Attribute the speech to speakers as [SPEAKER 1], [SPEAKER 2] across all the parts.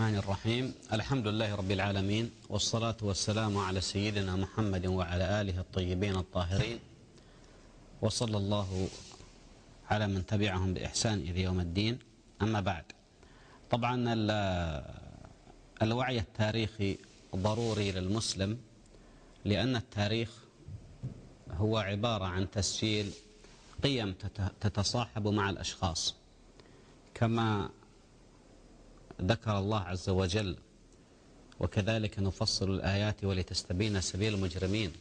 [SPEAKER 1] الرحمن الرحيم. الحمد لله رب العالمين والصلاة والسلام على سيدنا محمد وعلى آله الطيبين الطاهرين. وصلى الله على من تبعهم بإحسان إلى يوم الدين. أما بعد طبعا الوعي التاريخي ضروري للمسلم لأن التاريخ هو عبارة عن تسجيل قيم تتصاحب مع الأشخاص. كما ذكر الله عز وجل. وكذلك نفصل الآيات ولتستبين سبيل المجرمين.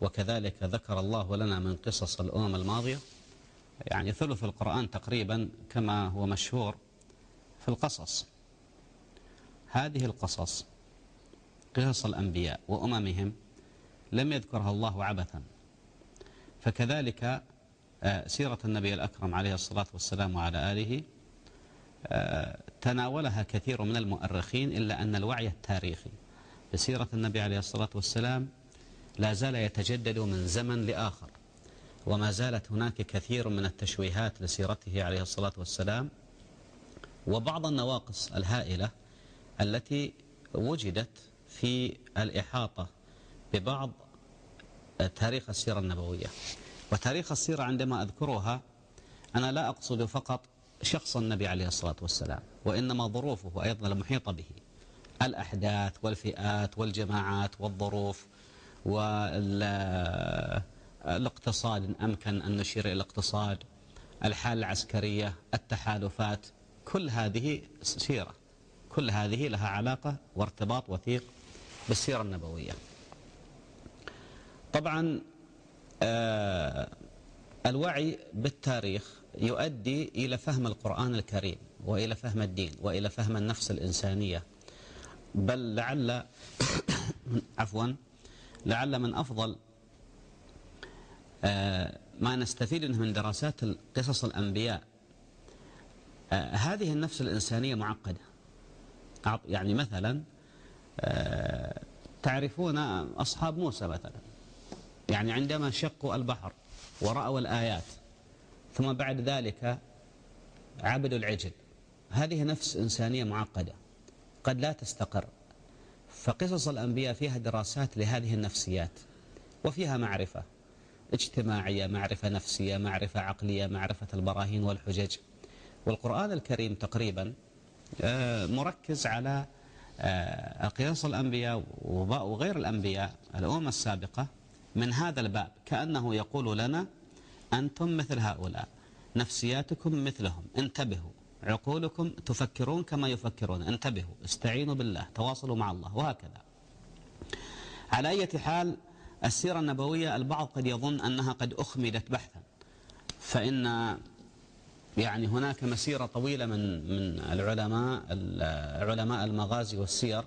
[SPEAKER 1] وكذلك ذكر الله لنا من قصص الأمم الماضية. يعني ثلث القرآن تقريبا كما هو مشهور في القصص. هذه القصص قصص الأنبياء وأممهم لم يذكرها الله عبثا. فكذلك سيرة النبي الأكرم عليه الصلاة والسلام وعلى آله تناولها كثير من المؤرخين إلا أن الوعي التاريخي. بسيرة النبي عليه الصلاة والسلام لا زال يتجدد من زمن لآخر وما زالت هناك كثير من التشويهات لسيرته عليه الصلاة والسلام وبعض النواقص الهائلة التي وجدت في الإحاطة ببعض تاريخ السيرة النبوية. وتاريخ السيرة عندما أذكرها أنا لا أقصد فقط شخص النبي عليه الصلاة والسلام وإنما ظروفه أيضا المحيطة به. الأحداث والفئات والجماعات والظروف والاقتصاد إن أمكن أن نشير إلى الاقتصاد الحالة العسكرية التحالفات كل هذه سيرة كل هذه لها علاقة وارتباط وثيق بالسيرة النبوية. طبعا الوعي بالتاريخ يؤدي إلى فهم القرآن الكريم وإلى فهم الدين وإلى فهم النفس الإنسانية. بل لعل عفوا لعل من أفضل ما نستفيد من دراسات قصص الأنبياء. هذه النفس الإنسانية معقدة. يعني مثلا تعرفون أصحاب موسى مثلا. يعني عندما شقوا البحر ورأوا الآيات ثم بعد ذلك عبدوا العجل. هذه نفس إنسانية معقدة قد لا تستقر. فقصص الأنبياء فيها دراسات لهذه النفسيات وفيها معرفة اجتماعية معرفة نفسية معرفة عقلية معرفة البراهين والحجج. والقرآن الكريم تقريبا مركز على قصص الأنبياء وغير الأنبياء الأمم السابقة من هذا الباب. كأنه يقول لنا أنتم مثل هؤلاء. نفسياتكم مثلهم. انتبهوا. عقولكم تفكرون كما يفكرون. انتبهوا. استعينوا بالله. تواصلوا مع الله. وهكذا. على أي حال السيرة النبوية البعض قد يظن أنها قد أخمدت بحثا. فإن يعني هناك مسيرة طويلة من من العلماء علماء المغازي والسير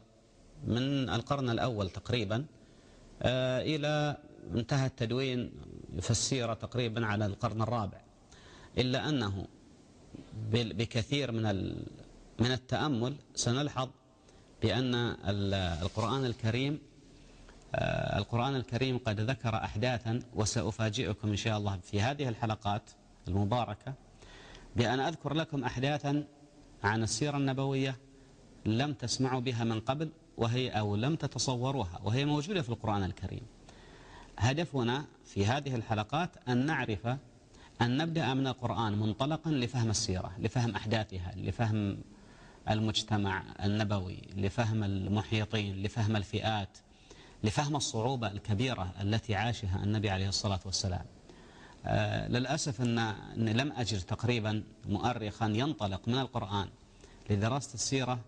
[SPEAKER 1] من القرن الأول تقريبا إلى انتهى التدوين في السيرة تقريبا على القرن الرابع إلا أنه بكثير من من التأمل سنلحظ بأن القرآن الكريم القرآن الكريم قد ذكر أحداثا وسأفاجئكم إن شاء الله في هذه الحلقات المباركة بأن أذكر لكم أحداثا عن السيرة النبوية لم تسمعوا بها من قبل وهي أو لم تتصوروها وهي موجودة في القرآن الكريم. هدفنا في هذه الحلقات أن نعرف أن نبدأ من القرآن منطلقا لفهم السيرة لفهم أحداثها لفهم المجتمع النبوي لفهم المحيطين لفهم الفئات لفهم الصعوبة الكبيرة التي عاشها النبي عليه الصلاة والسلام. آه للأسف أن لم أجد تقريبا مؤرخا ينطلق من القرآن لدراسة السيرة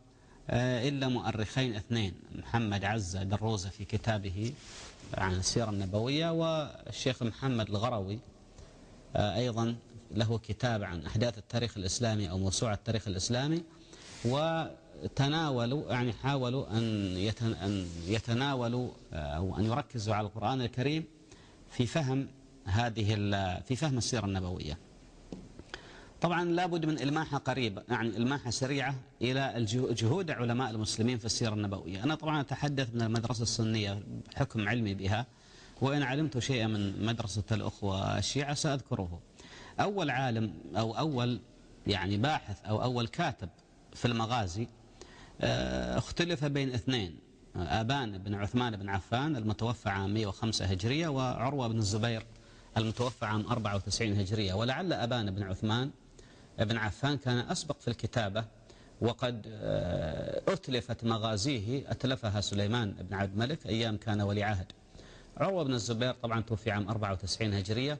[SPEAKER 1] إلا مؤرخين اثنين محمد عزة دروزة في كتابه عن السيرة النبوية والشيخ محمد الغروي آه أيضا له كتاب عن أحداث التاريخ الإسلامي أو موسوعة التاريخ الإسلامي. وتناولوا يعني حاولوا أن أن يتناولوا أو أن يركزوا على القرآن الكريم في فهم هذه في فهم السيرة النبوية. طبعا لابد من إلماحة قريبة يعني إلماحة سريعة إلى جهود علماء المسلمين في السيرة النبوية. أنا طبعا أتحدث من المدرسة السنية بحكم علمي بها وإن علمت شيئا من مدرسة الأخوة الشيعة سأذكره. أول عالم أو أول يعني باحث أو أول كاتب في المغازي آه، اختلف بين اثنين آبان بن عثمان بن عفان المتوفى عام 105 هجرية وعروة بن الزبير المتوفى عام 94 هجرية. ولعل أبان بن عثمان بن عفان كان أسبق في الكتابة وقد آه، أتلفت مغازيه أتلفها سليمان بن عبد الملك أيام كان ولي عهد. عروة بن الزبير طبعا توفي عام 94 هجرية.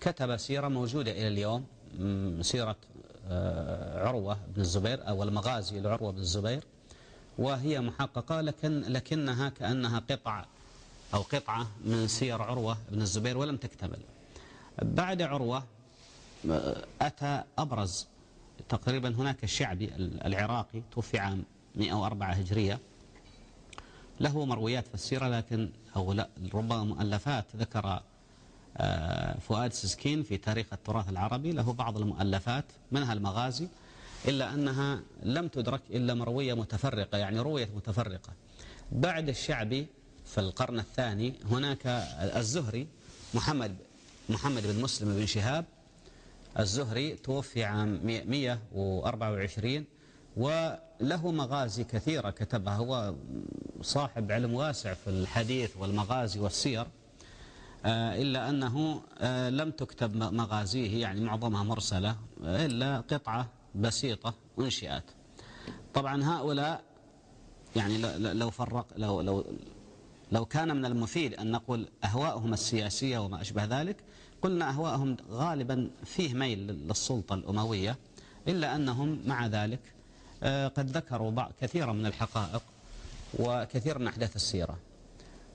[SPEAKER 1] كتب سيرة موجودة إلى اليوم سيرة آه، عروة بن الزبير أو المغازي لعروة بن الزبير. وهي محققة لكن لكنها كأنها قطع أو قطعة من سير عروة بن الزبير ولم تكتمل. بعد عروة أتى أبرز تقريبا هناك الشعبي العراقي توفي عام 104 هجرية. له مرويات في السيرة لكن أو لا ربما مؤلفات. ذكر آه، فؤاد سسكين في تاريخ التراث العربي. له بعض المؤلفات منها المغازي إلا أنها لم تدرك إلا مروية متفرقة يعني روية متفرقة. بعد الشعبي في القرن الثاني هناك الزهري محمد محمد بن مسلم بن شهاب الزهري توفي عام 124 وله مغازي كثيرة كتبها هو صاحب علم واسع في الحديث والمغازي والسير. آه، إلا أنه آه، لم تكتب مغازيه يعني معظمها مرسلة إلا قطعة بسيطة انشئت طبعا هؤلاء يعني لو فرق لو لو لو كان من المفيد أن نقول أهواءهم السياسية وما أشبه ذلك قلنا أهواءهم غالبا فيه ميل للسلطة الأموية إلا أنهم مع ذلك آه، قد ذكروا كثيرا من الحقائق وكثير من أحداث السيرة.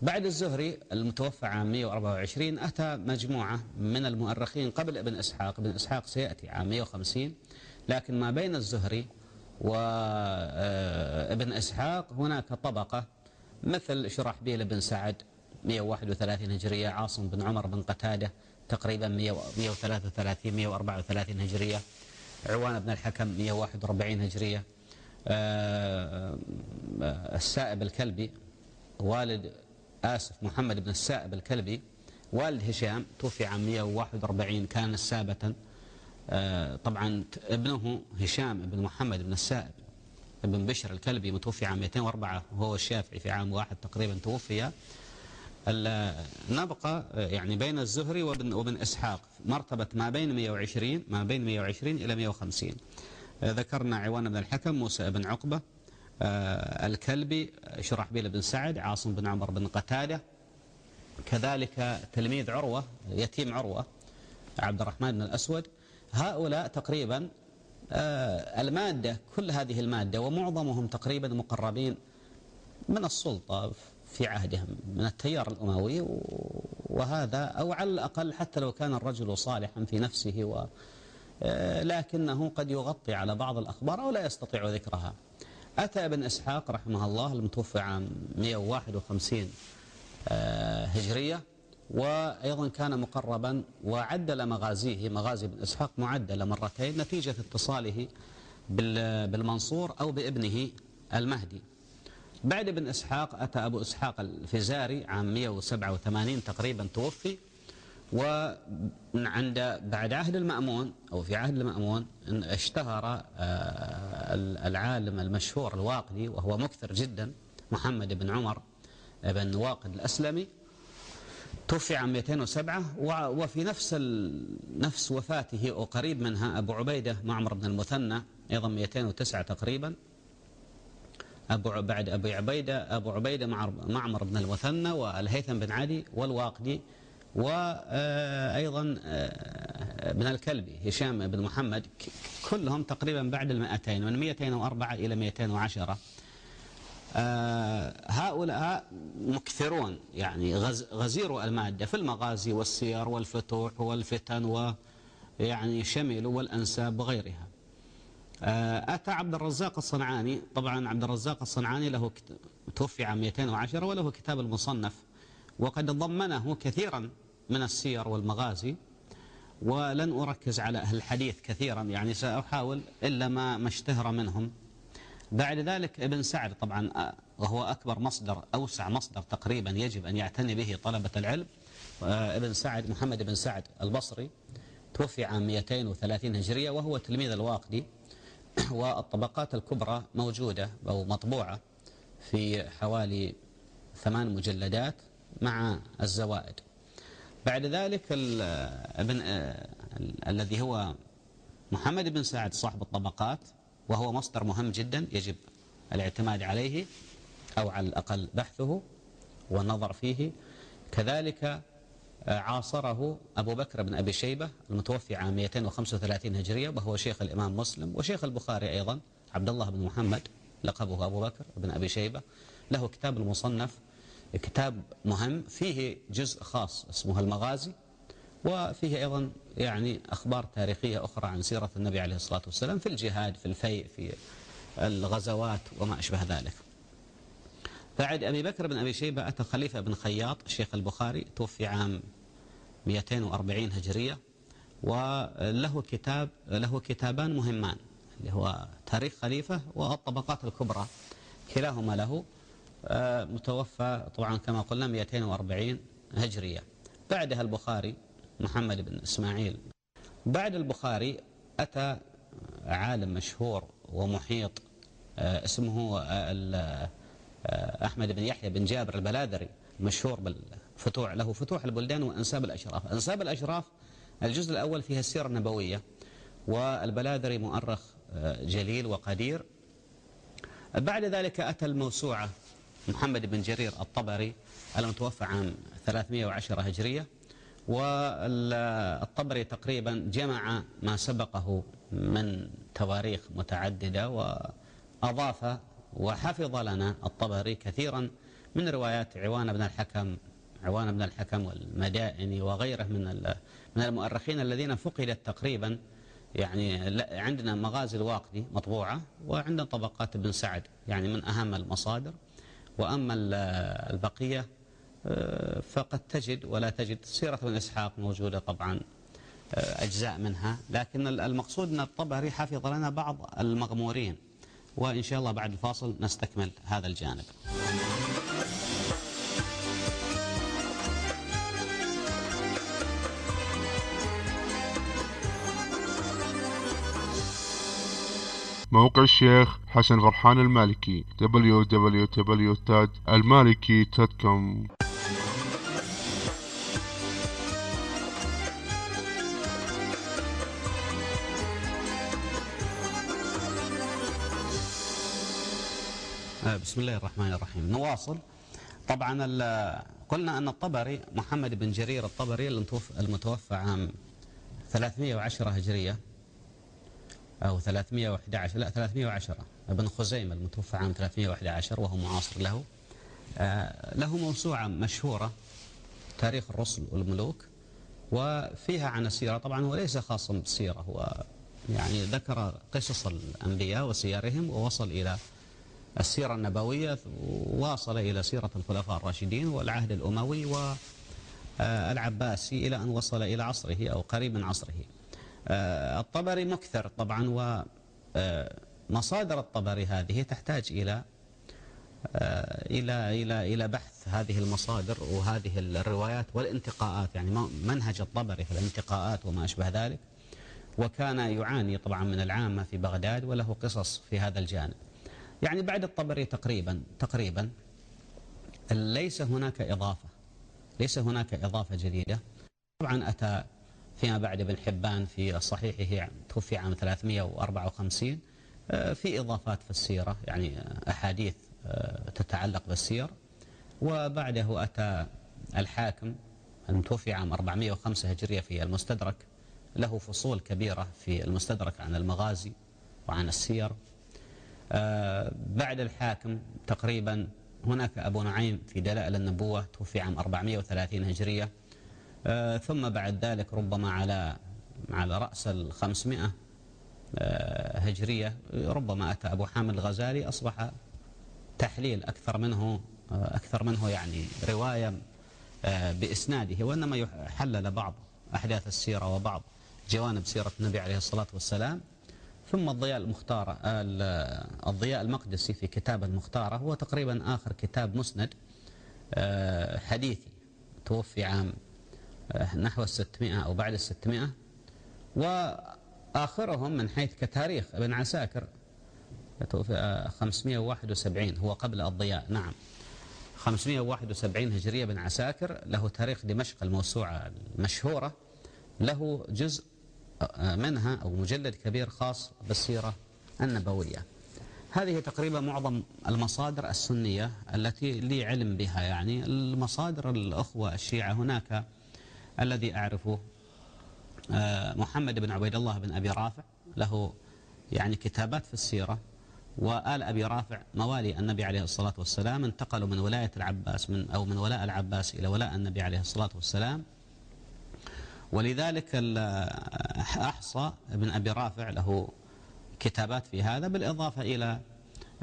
[SPEAKER 1] بعد الزهري المتوفى عام 124 أتى مجموعة من المؤرخين قبل ابن إسحاق. ابن إسحاق سيأتي عام 150 لكن ما بين الزهري وابن آه، إسحاق هناك طبقة مثل شرحبيل بن سعد 131 هجرية عاصم بن عمر بن قتادة تقريبا 133 134 هجرية. عوان بن الحكم 141 هجرية. آه، آه، السائب الكلبي والد آسف محمد بن السائب الكلبي والد هشام توفي عام 141 كان سابة. آه، طبعا ابنه هشام بن محمد بن السائب ابن بشر الكلبي متوفي عام 204 وهو الشافعي في عام واحد تقريبا توفي. نبقى يعني بين الزهري وابن, إسحاق. مرتبة ما بين 120 ما بين 120 إلى 150 ذكرنا عوان بن الحكم موسى بن عقبة آه، الكلبي شرحبيل بن سعد عاصم بن عمر بن قتادة. كذلك تلميذ عروة يتيم عروة عبد الرحمن بن الأسود. هؤلاء تقريبا آه، المادة كل هذه المادة ومعظمهم تقريبا مقربين من السلطة. في عهدهم من التيار الأموي وهذا أو على الأقل حتى لو كان الرجل صالحا في نفسه و آه، لكنه قد يغطي على بعض الأخبار أو لا يستطيع ذكرها. أتى ابن إسحاق رحمه الله المتوفى عام 151 آه، هجرية وأيضا كان مقربا وعدل مغازيه مغازي ابن إسحاق معدلة مرتين نتيجة اتصاله بالمنصور أو بابنه المهدي. بعد ابن إسحاق أتى أبو إسحاق الفزاري عام 187 تقريبا توفي وعند بعد عهد المأمون أو في عهد المأمون اشتهر آه، العالم المشهور الواقدي وهو مكثر جدا محمد بن عمر بن واقد الأسلمي توفي عام 207 وفي نفس نفس وفاته أو قريب منها أبو عبيدة معمر بن المثنى أيضا 209 تقريبا. أبو بعد أبي عبيدة أبو عبيدة معمر بن المثنى والهيثم بن علي والواقدي وأيضا آه، ابن الكلبي هشام بن محمد كلهم تقريبا بعد المائتين من 204 إلى 210 آه، هؤلاء مكثرون يعني غزيروا المادة في المغازي والسير والفتوح والفتن و يعني شمل والأنساب وغيرها. آه، أتى عبد الرزاق الصنعاني. طبعا عبد الرزاق الصنعاني له. توفي عام 210 وله كتاب المصنف. وقد ضمنه كثيرا من السير والمغازي. ولن أركز على أهل الحديث كثيرا يعني سأحاول إلا ما ما اشتهر منهم. بعد ذلك ابن سعد طبعا آه، وهو أكبر مصدر أوسع مصدر تقريبا يجب أن يعتني به طلبة العلم. آه، ابن سعد محمد بن سعد البصري توفي عام 230 هجرية وهو تلميذ الواقدي. والطبقات الكبرى موجودة أو مطبوعة في حوالي ثمان مجلدات مع الزوائد. بعد ذلك ابن الذي هو محمد بن سعد صاحب الطبقات وهو مصدر مهم جدا يجب الاعتماد عليه أو على الأقل بحثه والنظر فيه كذلك عاصره أبو بكر بن أبي شيبة المتوفي عام 235 هجرية وهو شيخ الإمام مسلم وشيخ البخاري أيضا عبد الله بن محمد لقبه أبو بكر بن أبي شيبة. له كتاب المصنف كتاب مهم فيه جزء خاص اسمه المغازي وفيه أيضا يعني أخبار تاريخية أخرى عن سيرة النبي عليه الصلاة والسلام في الجهاد في الفيء في الغزوات وما أشبه ذلك. بعد أبي بكر بن أبي شيبة أتى خليفة بن خياط الشيخ البخاري توفي عام 240 هجرية وله كتاب له كتابان مهمان اللي هو تاريخ خليفة والطبقات الكبرى كلاهما له آه، متوفى طبعا كما قلنا 240 هجرية. بعدها البخاري محمد بن إسماعيل. بعد البخاري أتى عالم مشهور ومحيط آه، اسمه آه، أحمد بن يحيى بن جابر البلاذري مشهور بالفتوح له فتوح البلدان وأنساب الأشراف. أنساب الأشراف الجزء الأول فيها السيرة النبوية والبلاذري مؤرخ جليل وقدير. بعد ذلك أتى الموسوعة محمد بن جرير الطبري المتوفى عام 310 هجرية. والطبري تقريبا جمع ما سبقه من تواريخ متعددة وأضاف وحفظ لنا الطبري كثيرا من روايات عوان بن الحكم عوان بن الحكم والمدائني وغيره من من المؤرخين الذين فقدت تقريبا يعني عندنا مغازي الواقدي مطبوعة وعندنا طبقات ابن سعد يعني من أهم المصادر. وأما البقية آه، فقد تجد ولا تجد سيرة ابن إسحاق موجودة طبعا آه، أجزاء منها. لكن المقصود أن الطبري حفظ لنا بعض المغمورين. وإن شاء الله بعد الفاصل نستكمل هذا الجانب.
[SPEAKER 2] موقع الشيخ حسن فرحان المالكي www.almaliki.com
[SPEAKER 1] بسم الله الرحمن الرحيم. نواصل. طبعا قلنا أن الطبري محمد بن جرير الطبري المتوفى عام 310 هجرية أو 311 لا 310 ابن خزيمة المتوفى عام 311 وهو معاصر له. آه، له موسوعة مشهورة تاريخ الرسل والملوك وفيها عن السيرة. طبعا هو ليس خاصا بالسيرة هو يعني ذكر قصص الأنبياء وسيرهم ووصل إلى السيرة النبوية واصل إلى سيرة الخلفاء الراشدين والعهد الأموي والعباسي إلى أن وصل إلى عصره أو قريب من عصره. آه، الطبري مكثر طبعا ومصادر آه، الطبري هذه تحتاج إلى آه، إلى إلى إلى بحث هذه المصادر وهذه الروايات والانتقاءات. يعني منهج الطبري في الانتقاءات وما أشبه ذلك. وكان يعاني طبعا من العامة في بغداد وله قصص في هذا الجانب. يعني بعد الطبري تقريبا تقريبا ليس هناك إضافة ليس هناك إضافة جديدة. طبعا أتى فيما بعد ابن حبان في صحيحه توفي عام 354 آه، في إضافات في السيرة يعني أحاديث آه، تتعلق بالسير. وبعده أتى الحاكم المتوفي عام 405 هجرية في المستدرك. له فصول كبيرة في المستدرك عن المغازي وعن السير. بعد الحاكم تقريبا هناك أبو نعيم في دلائل النبوة توفي عام 430 هجرية. آه، ثم بعد ذلك ربما على على رأس الخمسمائة آه، هجرية ربما أتى أبو حامد الغزالي أصبح تحليل أكثر منه آه، أكثر منه يعني رواية آه، بإسناده. وإنما حلل بعض أحداث السيرة وبعض جوانب سيرة النبي عليه الصلاة والسلام. ثم الضياء المختار الضياء المقدسي في كتاب المختارة هو تقريبا آخر كتاب مسند حديثي توفي عام نحو الستمائة أو بعد الستمائة. وآخرهم من حيث كتاريخ ابن عساكر 571 هو قبل الضياء. نعم. 571 هجرية بن عساكر له تاريخ دمشق الموسوعة المشهورة له جزء منها أو مجلد كبير خاص بالسيرة النبوية. هذه تقريبا معظم المصادر السنية التي لي علم بها. يعني المصادر الأخوة الشيعة هناك الذي أعرفه آه، محمد بن عبيد الله بن أبي رافع. له يعني كتابات في السيرة. وآل أبي رافع موالي النبي عليه الصلاة والسلام انتقلوا من ولاية العباس من أو من ولاء العباس إلى ولاء النبي عليه الصلاة والسلام. ولذلك أحصى بن أبي رافع له كتابات في هذا بالإضافة إلى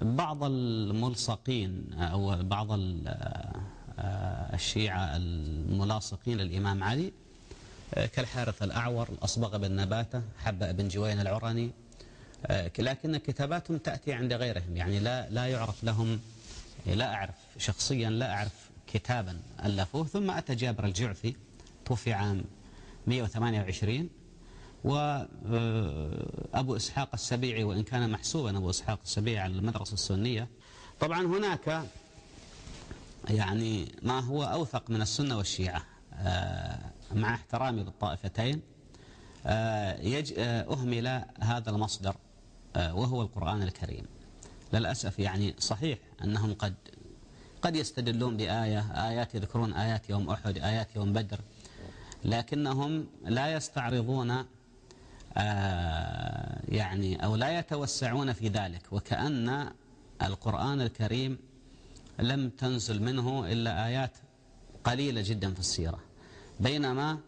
[SPEAKER 1] بعض الملصقين أو بعض آه، الشيعة الملاصقين للإمام علي آه، كالحارث الأعور الأصبغ بن نباتة حبة بن جوين العرني آه، لكن كتاباتهم تأتي عند غيرهم. يعني لا لا يعرف لهم لا أعرف شخصيا لا أعرف كتابا ألفوه. ثم أتى جابر الجعفي توفي عام 128 وأبو إسحاق السبيعي وإن كان محسوبا أبو إسحاق السبيعي على المدرسة السنية. طبعا هناك يعني ما هو أوثق من السنة والشيعة آه، مع احترامي للطائفتين آه، آه، أهمل هذا المصدر وهو القرآن الكريم. للأسف يعني صحيح أنهم قد قد يستدلون بآية آيات يذكرون آيات يوم أحد آيات يوم بدر لكنهم لا يستعرضون يعني أو لا يتوسعون في ذلك. وكأن القرآن الكريم لم تنزل منه إلا آيات قليلة جدا في السيرة. بينما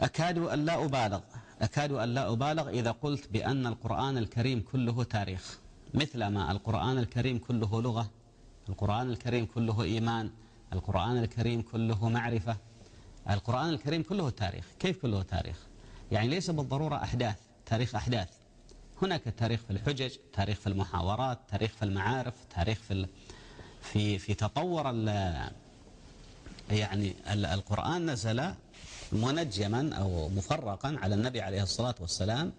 [SPEAKER 1] أكاد أن لا أبالغ أكاد أن لا أبالغ إذا قلت بأن القرآن الكريم كله تاريخ. مثلما القرآن الكريم كله لغة القرآن الكريم كله إيمان القرآن الكريم كله معرفة. القرآن الكريم كله تاريخ. كيف كله تاريخ؟ يعني ليس بالضرورة أحداث تاريخ أحداث. هناك تاريخ في الحجج تاريخ في المحاورات تاريخ في المعارف تاريخ في في في تطور يعني القرآن نزل منجما أو مفرقا على النبي عليه الصلاة والسلام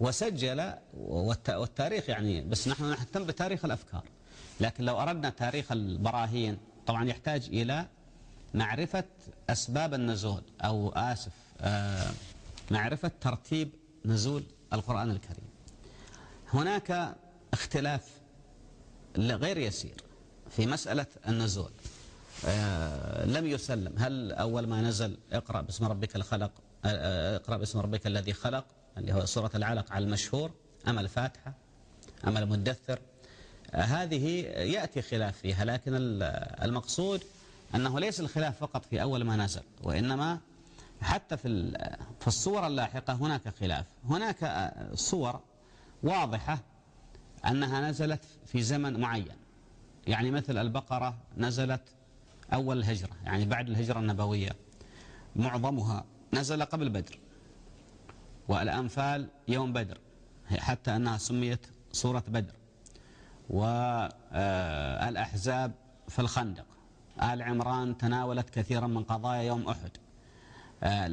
[SPEAKER 1] وسجل والتاريخ يعني بس نحن نهتم بتاريخ الأفكار. لكن لو أردنا تاريخ البراهين طبعا يحتاج إلى معرفة أسباب النزول أو آسف آه، معرفة ترتيب نزول القرآن الكريم. هناك اختلاف غير يسير في مسألة النزول. آه لم يسلم. هل أول ما نزل اقرأ باسم ربك الخلق آه اقرأ باسم ربك الذي خلق اللي هو سورة العلق على المشهور أم الفاتحة أم المدثر؟ هذه يأتي خلاف فيها لكن المقصود أنه ليس الخلاف فقط في أول ما نزل وإنما حتى في في الصور اللاحقة هناك خلاف. هناك آه، صور واضحة أنها نزلت في زمن معين. يعني مثل البقرة نزلت أول الهجرة يعني بعد الهجرة النبوية. معظمها نزل قبل بدر والأنفال يوم بدر حتى أنها سميت سورة بدر. والأحزاب في الخندق. آل عمران تناولت كثيرا من قضايا يوم أحد.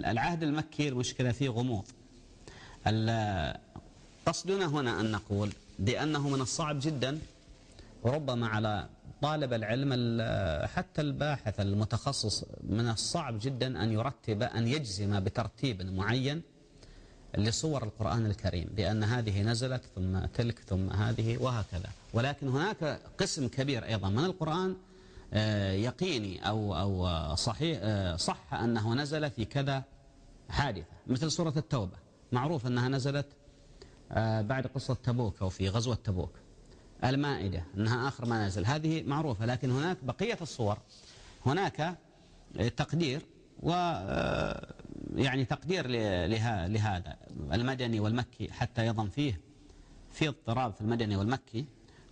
[SPEAKER 1] العهد المكي المشكلة فيه غموض. قصدنا هنا أن نقول بأنه من الصعب جدا ربما على طالب العلم حتى الباحث المتخصص من الصعب جدا أن يرتب أن يجزم بترتيب معين لصور القرآن الكريم بأن هذه نزلت ثم تلك ثم هذه وهكذا. ولكن هناك قسم كبير أيضا من القرآن آه، يقيني أو أو صحيح آه، صح أنه نزل في كذا حادثة مثل سورة التوبة. معروف أنها نزلت آه، بعد قصة تبوك أو في غزوة تبوك. المائدة أنها آخر ما نزل. هذه معروفة لكن هناك بقية الصور. هناك تقدير و يعني تقدير لهذا المدني والمكي حتى يضم فيه في اضطراب في المدني والمكي.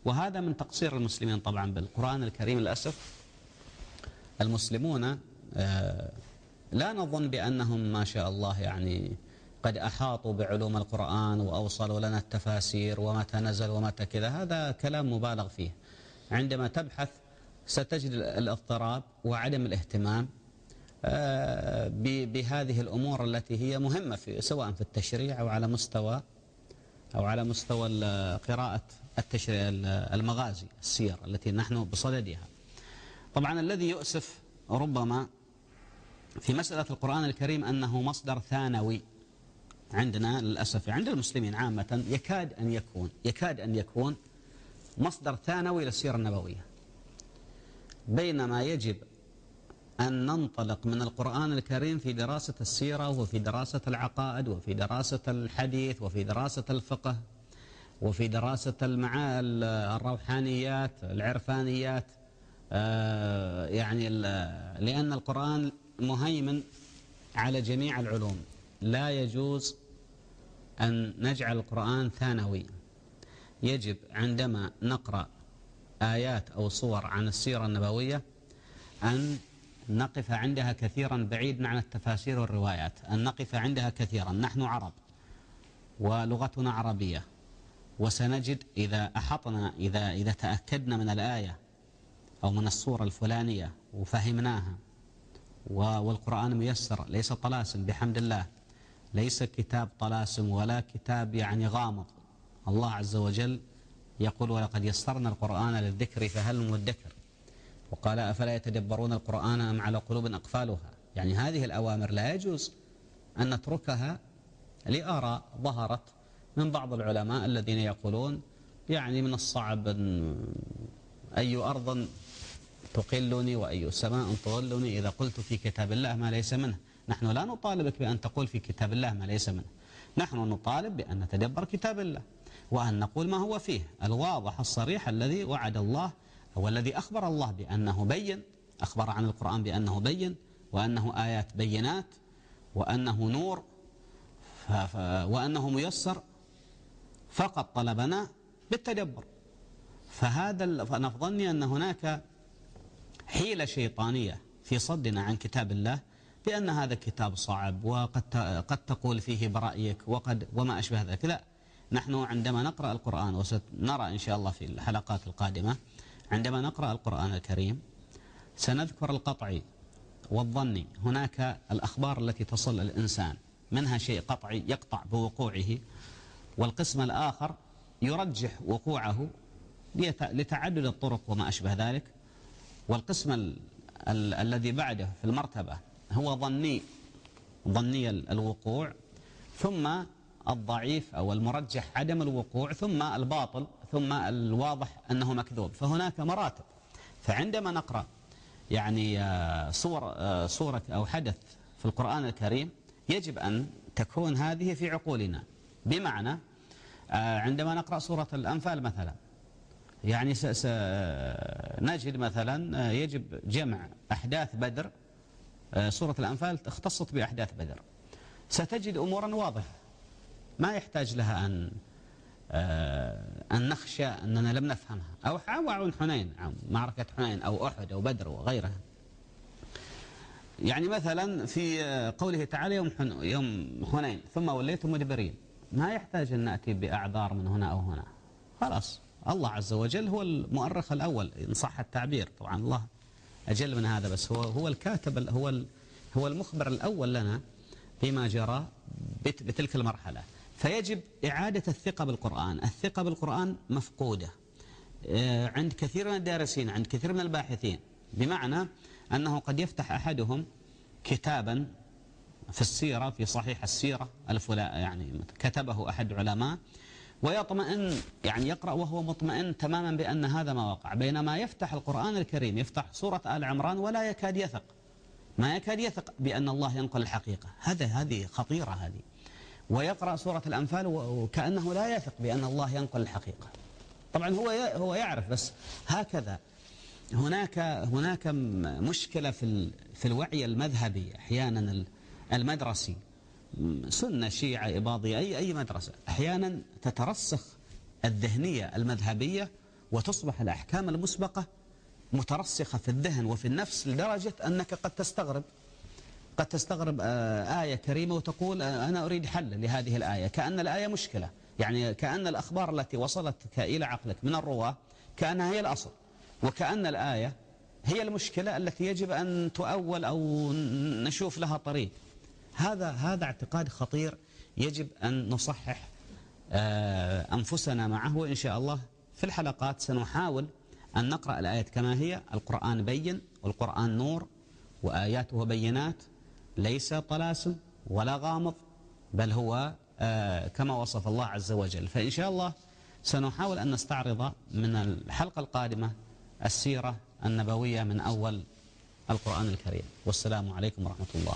[SPEAKER 1] وهذا من تقصير المسلمين طبعا بالقرآن الكريم للأسف. المسلمون آه، لا نظن بأنهم ما شاء الله يعني قد أحاطوا بعلوم القرآن وأوصلوا لنا التفاسير ومتى نزل ومتى كذا. هذا كلام مبالغ فيه. عندما تبحث ستجد الاضطراب وعدم الاهتمام آه، بهذه الأمور التي هي مهمة في سواء في التشريع أو على مستوى أو على مستوى قراءة التشريع المغازي السير التي نحن بصددها. طبعا الذي يؤسف ربما في مسألة القرآن الكريم أنه مصدر ثانوي عندنا للأسف عند المسلمين عامة يكاد أن يكون يكاد أن يكون مصدر ثانوي للسيرة النبوية. بينما يجب أن ننطلق من القرآن الكريم في دراسة السيرة وفي دراسة العقائد وفي دراسة الحديث وفي دراسة الفقه وفي دراسة المعا الروحانيات العرفانيات آه، يعني لأن القرآن مهيمن على جميع العلوم. لا يجوز أن نجعل القرآن ثانوي. يجب عندما نقرأ آيات أو صور عن السيرة النبوية أن نقف عندها كثيرا بعيد عن التفاسير والروايات أن نقف عندها كثيرا. نحن عرب ولغتنا عربية. وسنجد إذا أحطنا إذا, إذا تأكدنا من الآية أو من الصورة الفلانية وفهمناها والقرآن ميسر ليس طلاسم بحمد الله. ليس كتاب طلاسم ولا كتاب يعني غامض. الله عز وجل يقول ولقد يسرنا القرآن للذكر فهل مدكر وقال أفلا يتدبرون القرآن أم على قلوب أقفالها؟ يعني هذه الأوامر لا يجوز أن نتركها لآراء ظهرت من بعض العلماء الذين يقولون يعني من الصعب أن أي أرض تقلني وأي سماء تظلني إذا قلت في كتاب الله ما ليس منه. نحن لا نطالبك بأن تقول في كتاب الله ما ليس منه. نحن نطالب بأن نتدبر كتاب الله وأن نقول ما هو فيه الواضح الصريح الذي وعد الله هو الذي أخبر الله بأنه بين أخبر عن القرآن بأنه بين وأنه آيات بينات وأنه نور وأنه ميسر فقط طلبنا بالتدبر. فهذا فأنا في ظني أن هناك حيلة شيطانية في صدنا عن كتاب الله بأن هذا كتاب صعب وقد قد تقول فيه برأيك وقد وما أشبه ذلك. لا نحن عندما نقرأ القرآن وسنرى إن شاء الله في الحلقات القادمة عندما نقرأ القرآن الكريم سنذكر القطعي والظني هناك الأخبار التي تصل الإنسان منها شيء قطعي يقطع بوقوعه والقسم الآخر يرجح وقوعه لتعدد الطرق وما أشبه ذلك. والقسم ال ال الذي بعده في المرتبة هو ظني ظني الوقوع ثم الضعيف أو المرجح عدم الوقوع ثم الباطل ثم الواضح أنه مكذوب. فهناك مراتب. فعندما نقرأ يعني آه، صور آه، صورة أو حدث في القرآن الكريم يجب أن تكون هذه في عقولنا. بمعنى عندما نقرأ سورة الأنفال مثلا يعني نجد مثلا يجب جمع أحداث بدر سورة الأنفال اختصت بأحداث بدر. ستجد أمورا واضحة ما يحتاج لها أن آه، أن نخشى أننا لم نفهمها أو عون حنين معركة حنين أو أحد أو بدر وغيرها يعني مثلا في قوله تعالى يوم يوم حنين ثم وليتم مدبرين ما يحتاج أن نأتي بأعذار من هنا أو هنا. خلاص. الله عز وجل هو المؤرخ الأول إن صح التعبير. طبعا الله أجل من هذا بس هو هو الكاتب هو هو المخبر الأول لنا بما جرى بتلك المرحلة. فيجب إعادة الثقة بالقرآن. الثقة بالقرآن مفقودة. آه، عند كثير من الدارسين عند كثير من الباحثين. بمعنى أنه قد يفتح أحدهم كتابا في السيرة في صحيح السيرة الفلا يعني كتبه أحد علماء ويطمئن يعني يقرأ وهو مطمئن تماما بأن هذا ما وقع. بينما يفتح القرآن الكريم يفتح سورة آل عمران ولا يكاد يثق. ما يكاد يثق بأن الله ينقل الحقيقة. هذا هذه خطيرة هذه. ويقرأ سورة الأنفال وكأنه لا يثق بأن الله ينقل الحقيقة. طبعا هو هو يعرف بس هكذا. هناك هناك مشكلة في في الوعي المذهبي أحيانا المدرسي. سنة شيعة إباضية أي أي مدرسة. أحيانا تترسخ الذهنية المذهبية وتصبح الأحكام المسبقة مترسخة في الذهن وفي النفس لدرجة أنك قد تستغرب. قد تستغرب آه، آية كريمة وتقول آه، أنا أريد حل لهذه الآية. كأن الآية مشكلة. يعني كأن الأخبار التي وصلتك إلى عقلك من الرواة كأنها هي الأصل. وكأن الآية هي المشكلة التي يجب أن تؤول أو نشوف لها طريق. هذا هذا اعتقاد خطير يجب أن نصحح آه، أنفسنا معه وإن شاء الله في الحلقات سنحاول أن نقرأ الآيات كما هي. القرآن بين والقرآن نور وآياته بينات. ليس طلاسم ولا غامض بل هو آه، كما وصف الله عز وجل. فإن شاء الله سنحاول أن نستعرض من الحلقة القادمة السيرة النبوية من أول القرآن الكريم. والسلام عليكم ورحمة الله.